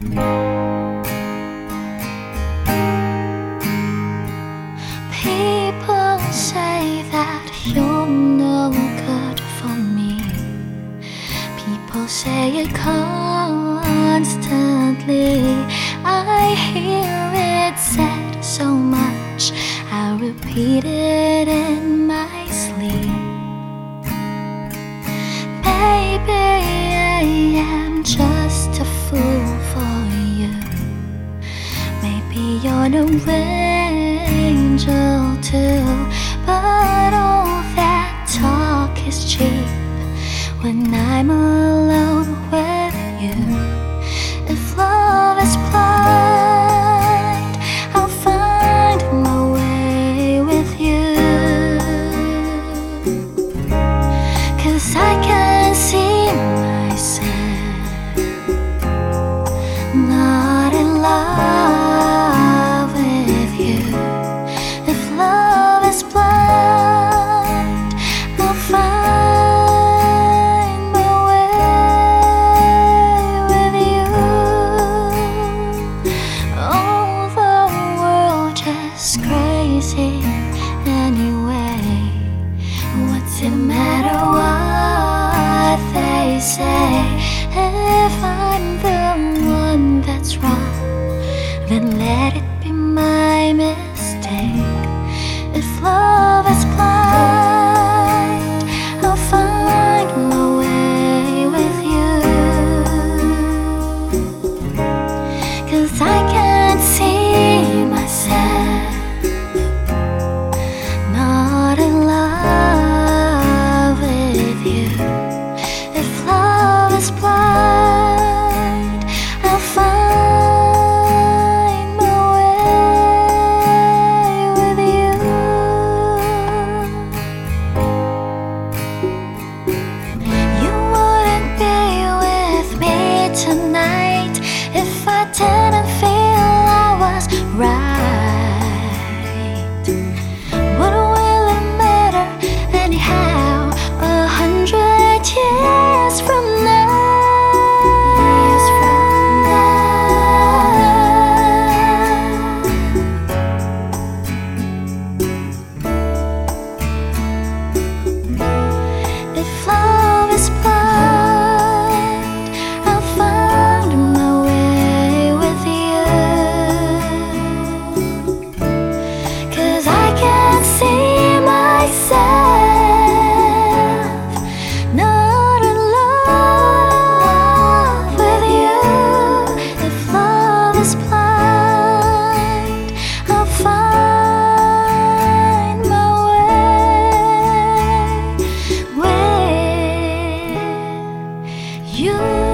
People say that you're no good for me. People say it constantly. I hear it said so much. I repeat it in my sleep. Baby, I am. beyond a range too. But all that talk is cheap when I'm alone. anyway? What's it matter what they say if I'm the? you